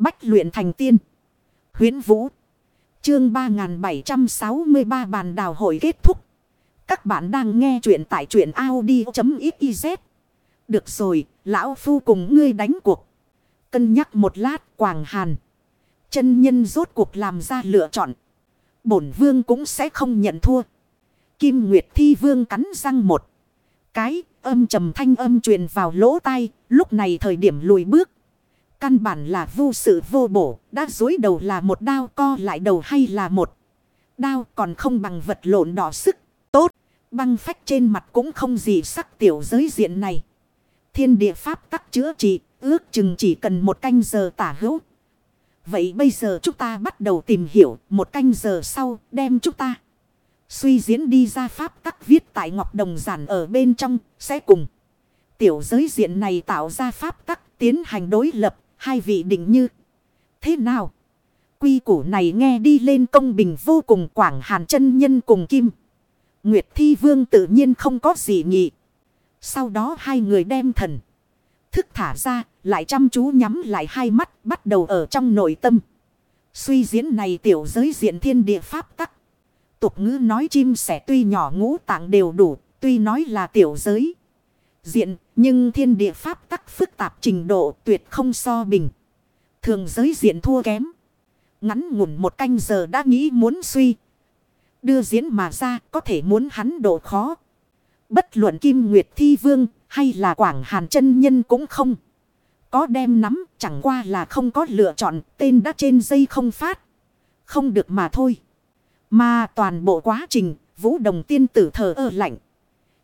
Bách luyện thành tiên. Huyến Vũ. Chương 3763 bàn đào hội kết thúc. Các bạn đang nghe truyện tại truyện Audi.xyz. Được rồi, lão phu cùng ngươi đánh cuộc. Cân nhắc một lát quảng hàn. Chân nhân rốt cuộc làm ra lựa chọn. Bổn vương cũng sẽ không nhận thua. Kim Nguyệt Thi Vương cắn răng một. Cái âm trầm thanh âm truyền vào lỗ tai. Lúc này thời điểm lùi bước. Căn bản là vô sự vô bổ. Đã dối đầu là một đao co lại đầu hay là một. Đao còn không bằng vật lộn đỏ sức. Tốt. Băng phách trên mặt cũng không gì sắc tiểu giới diện này. Thiên địa pháp tắc chữa trị. Ước chừng chỉ cần một canh giờ tả hữu. Vậy bây giờ chúng ta bắt đầu tìm hiểu, một canh giờ sau đem chúng ta. Suy diễn đi ra pháp tắc viết tại ngọc đồng giản ở bên trong, sẽ cùng. Tiểu giới diện này tạo ra pháp tắc tiến hành đối lập hai vị định như. Thế nào? Quy củ này nghe đi lên công bình vô cùng quảng hàn chân nhân cùng kim. Nguyệt Thi Vương tự nhiên không có gì nghị. Sau đó hai người đem thần. Thức thả ra, lại chăm chú nhắm lại hai mắt, bắt đầu ở trong nội tâm. Suy diễn này tiểu giới diện thiên địa pháp tắc. Tục ngữ nói chim sẻ tuy nhỏ ngũ tạng đều đủ, tuy nói là tiểu giới. Diện, nhưng thiên địa pháp phức tạp trình độ tuyệt không so bình. Thường giới diện thua kém. Ngắn ngủn một canh giờ đã nghĩ muốn suy. Đưa diễn mà ra có thể muốn hắn độ khó. Bất luận Kim Nguyệt Thi Vương hay là Quảng Hàn chân Nhân cũng không. Có đem nắm chẳng qua là không có lựa chọn tên đã trên dây không phát. Không được mà thôi. Mà toàn bộ quá trình, vũ đồng tiên tử thờ ơ lạnh.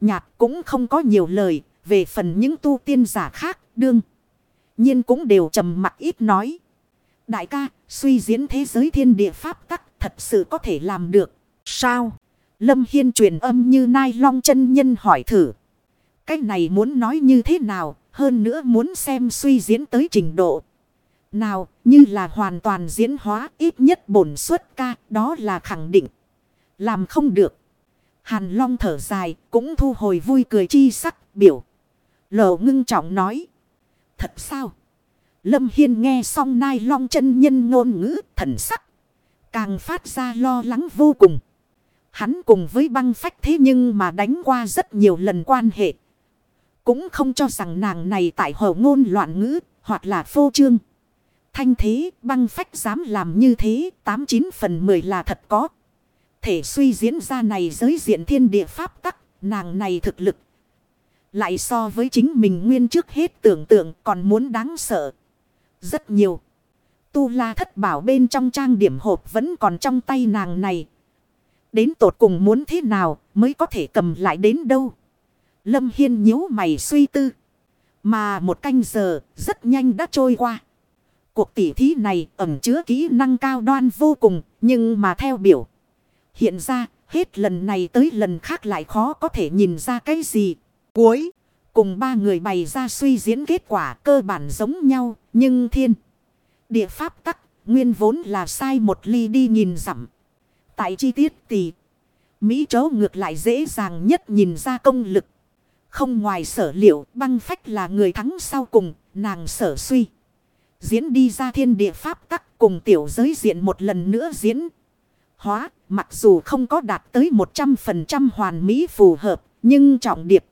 Nhạt cũng không có nhiều lời về phần những tu tiên giả khác đương. nhiên cũng đều trầm mặc ít nói. Đại ca suy diễn thế giới thiên địa pháp tắc thật sự có thể làm được. Sao? Lâm Hiên truyền âm như nai long chân nhân hỏi thử. Cái này muốn nói như thế nào, hơn nữa muốn xem suy diễn tới trình độ. Nào, như là hoàn toàn diễn hóa ít nhất bổn suất ca, đó là khẳng định. Làm không được. Hàn Long thở dài, cũng thu hồi vui cười chi sắc, biểu. Lộ ngưng trọng nói. Thật sao? Lâm Hiên nghe xong nai long chân nhân ngôn ngữ, thần sắc. Càng phát ra lo lắng vô cùng. Hắn cùng với băng phách thế nhưng mà đánh qua rất nhiều lần quan hệ. Cũng không cho rằng nàng này tại hồ ngôn loạn ngữ, hoặc là phô trương. Thanh thế, băng phách dám làm như thế 89 phần 10 là thật có. Thể suy diễn ra này giới diện thiên địa pháp tắc, nàng này thực lực. Lại so với chính mình nguyên trước hết tưởng tượng còn muốn đáng sợ. Rất nhiều. Tu la thất bảo bên trong trang điểm hộp vẫn còn trong tay nàng này. Đến tột cùng muốn thế nào mới có thể cầm lại đến đâu. Lâm Hiên nhíu mày suy tư. Mà một canh giờ, rất nhanh đã trôi qua. Cuộc tỉ thí này ẩm chứa kỹ năng cao đoan vô cùng. Nhưng mà theo biểu. Hiện ra, hết lần này tới lần khác lại khó có thể nhìn ra cái gì. Cuối. Cùng ba người bày ra suy diễn kết quả cơ bản giống nhau. Nhưng thiên. Địa pháp tắc. Nguyên vốn là sai một ly đi nhìn dặm. Tại chi tiết thì. Mỹ chấu ngược lại dễ dàng nhất nhìn ra công lực. Không ngoài sở liệu băng phách là người thắng sau cùng, nàng sở suy. Diễn đi ra thiên địa pháp tắc cùng tiểu giới diện một lần nữa diễn. Hóa, mặc dù không có đạt tới 100% hoàn mỹ phù hợp, nhưng trọng điệp.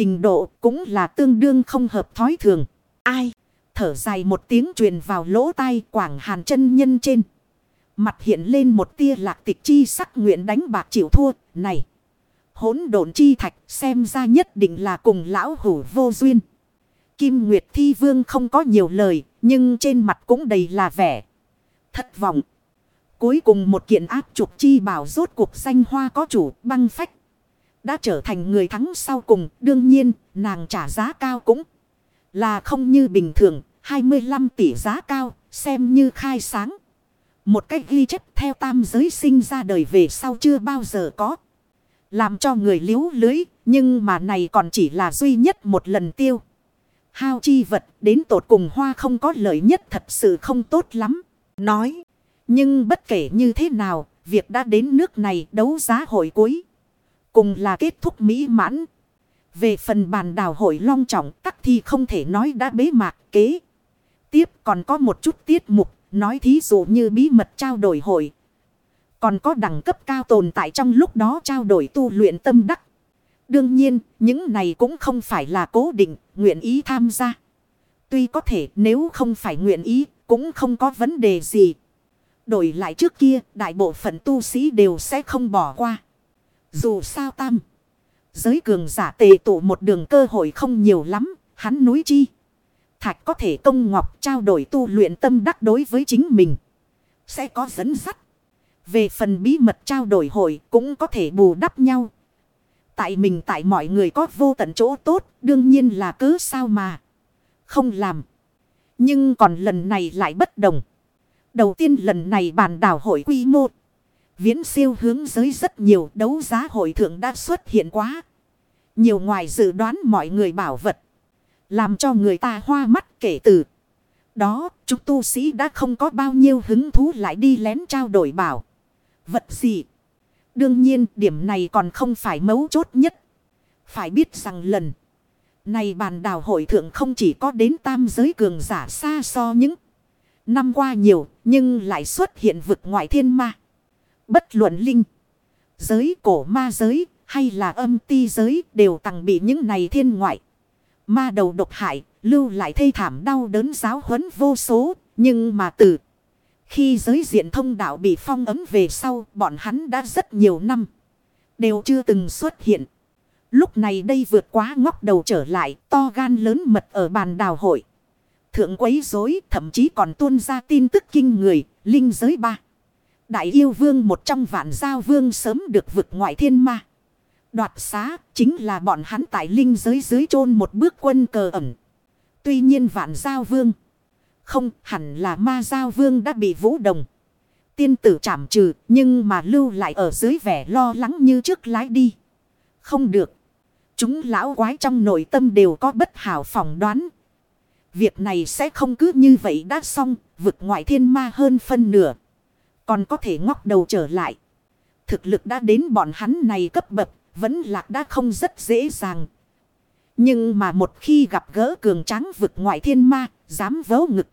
Trình độ cũng là tương đương không hợp thói thường. Ai? Thở dài một tiếng truyền vào lỗ tai quảng hàn chân nhân trên. Mặt hiện lên một tia lạc tịch chi sắc nguyện đánh bạc chịu thua. Này! hỗn độn chi thạch xem ra nhất định là cùng lão hủ vô duyên. Kim Nguyệt Thi Vương không có nhiều lời, nhưng trên mặt cũng đầy là vẻ. Thất vọng. Cuối cùng một kiện áp trục chi bảo rốt cuộc danh hoa có chủ băng phách. Đã trở thành người thắng sau cùng, đương nhiên, nàng trả giá cao cũng là không như bình thường, 25 tỷ giá cao, xem như khai sáng. Một cách ghi chép theo tam giới sinh ra đời về sau chưa bao giờ có. Làm cho người liếu lưới, nhưng mà này còn chỉ là duy nhất một lần tiêu. Hao chi vật đến tột cùng hoa không có lợi nhất thật sự không tốt lắm. Nói, nhưng bất kể như thế nào, việc đã đến nước này đấu giá hội cuối. Cùng là kết thúc mỹ mãn. Về phần bàn đào hội long trọng các thi không thể nói đã bế mạc kế. Tiếp còn có một chút tiết mục, nói thí dụ như bí mật trao đổi hội. Còn có đẳng cấp cao tồn tại trong lúc đó trao đổi tu luyện tâm đắc. Đương nhiên, những này cũng không phải là cố định, nguyện ý tham gia. Tuy có thể nếu không phải nguyện ý, cũng không có vấn đề gì. Đổi lại trước kia, đại bộ phận tu sĩ đều sẽ không bỏ qua. Dù sao tam. Giới cường giả tề tụ một đường cơ hội không nhiều lắm, hắn núi chi. Thạch có thể công ngọc trao đổi tu luyện tâm đắc đối với chính mình. Sẽ có dẫn dắt. Về phần bí mật trao đổi hội cũng có thể bù đắp nhau. Tại mình tại mọi người có vô tận chỗ tốt, đương nhiên là cứ sao mà. Không làm. Nhưng còn lần này lại bất đồng. Đầu tiên lần này bàn đảo hội quy mô. Viễn siêu hướng giới rất nhiều đấu giá hội thượng đã xuất hiện quá. Nhiều ngoài dự đoán mọi người bảo vật. Làm cho người ta hoa mắt kể từ. Đó, chúng tu sĩ đã không có bao nhiêu hứng thú lại đi lén trao đổi bảo. Vật gì? Đương nhiên, điểm này còn không phải mấu chốt nhất. Phải biết rằng lần này bàn đào hội thượng không chỉ có đến tam giới cường giả xa so những năm qua nhiều, nhưng lại xuất hiện vực ngoại thiên ma. Bất luận linh, giới cổ ma giới hay là âm ti giới đều tặng bị những này thiên ngoại. Ma đầu độc hại, lưu lại thê thảm đau đớn giáo huấn vô số, nhưng mà từ khi giới diện thông đạo bị phong ấm về sau, bọn hắn đã rất nhiều năm. Đều chưa từng xuất hiện. Lúc này đây vượt quá ngóc đầu trở lại, to gan lớn mật ở bàn đào hội. Thượng quấy rối thậm chí còn tuôn ra tin tức kinh người, linh giới ba. Đại yêu vương một trong vạn giao vương sớm được vực ngoại thiên ma. Đoạt xá chính là bọn hắn tại linh giới dưới chôn một bước quân cờ ẩn. Tuy nhiên vạn giao vương. Không hẳn là ma giao vương đã bị vũ đồng. Tiên tử trảm trừ nhưng mà lưu lại ở dưới vẻ lo lắng như trước lái đi. Không được. Chúng lão quái trong nội tâm đều có bất hảo phỏng đoán. Việc này sẽ không cứ như vậy đã xong, vực ngoại thiên ma hơn phân nửa. Còn có thể ngóc đầu trở lại. Thực lực đã đến bọn hắn này cấp bậc, vẫn lạc đã không rất dễ dàng. Nhưng mà một khi gặp gỡ cường tráng vực ngoại thiên ma, dám vớ ngực.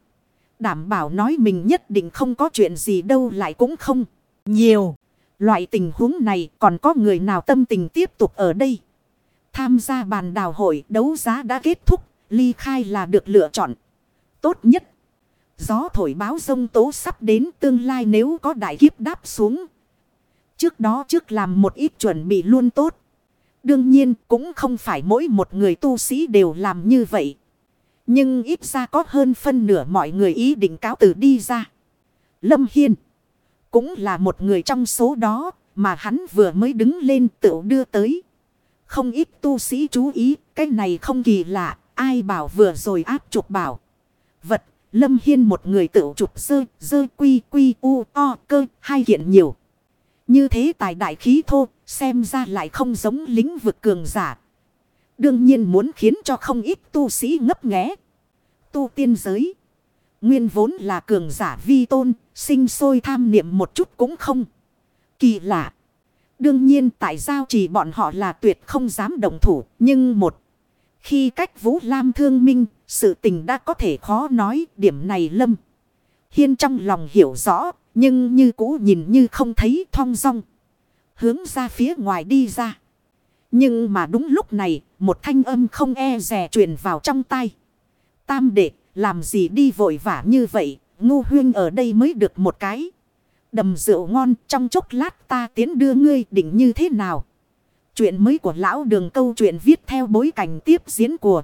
Đảm bảo nói mình nhất định không có chuyện gì đâu lại cũng không. Nhiều. Loại tình huống này còn có người nào tâm tình tiếp tục ở đây. Tham gia bàn đào hội đấu giá đã kết thúc. Ly khai là được lựa chọn. Tốt nhất. Gió thổi báo sông tố sắp đến tương lai nếu có đại kiếp đáp xuống. Trước đó trước làm một ít chuẩn bị luôn tốt. Đương nhiên cũng không phải mỗi một người tu sĩ đều làm như vậy. Nhưng ít ra có hơn phân nửa mọi người ý định cáo từ đi ra. Lâm Hiên. Cũng là một người trong số đó mà hắn vừa mới đứng lên tự đưa tới. Không ít tu sĩ chú ý, cái này không kỳ lạ, ai bảo vừa rồi áp trục bảo. Vật, Lâm Hiên một người tự trục sơ, dơ quy quy u o cơ, hai kiện nhiều. Như thế tài đại khí thô, xem ra lại không giống lính vực cường giả. Đương nhiên muốn khiến cho không ít tu sĩ ngấp nghé. Tu tiên giới. Nguyên vốn là cường giả vi tôn, sinh sôi tham niệm một chút cũng không. Kỳ lạ. Đương nhiên tại giao chỉ bọn họ là tuyệt không dám đồng thủ, nhưng một. Khi cách Vũ Lam thương minh, sự tình đã có thể khó nói điểm này lâm. Hiên trong lòng hiểu rõ, nhưng như cũ nhìn như không thấy thong dong. Hướng ra phía ngoài đi ra. Nhưng mà đúng lúc này, một thanh âm không e rè truyền vào trong tay. Tam đệ, làm gì đi vội vã như vậy, ngu huyên ở đây mới được một cái. Đầm rượu ngon trong chốc lát ta tiến đưa ngươi định như thế nào. Chuyện mới của lão đường câu chuyện viết theo bối cảnh tiếp diễn của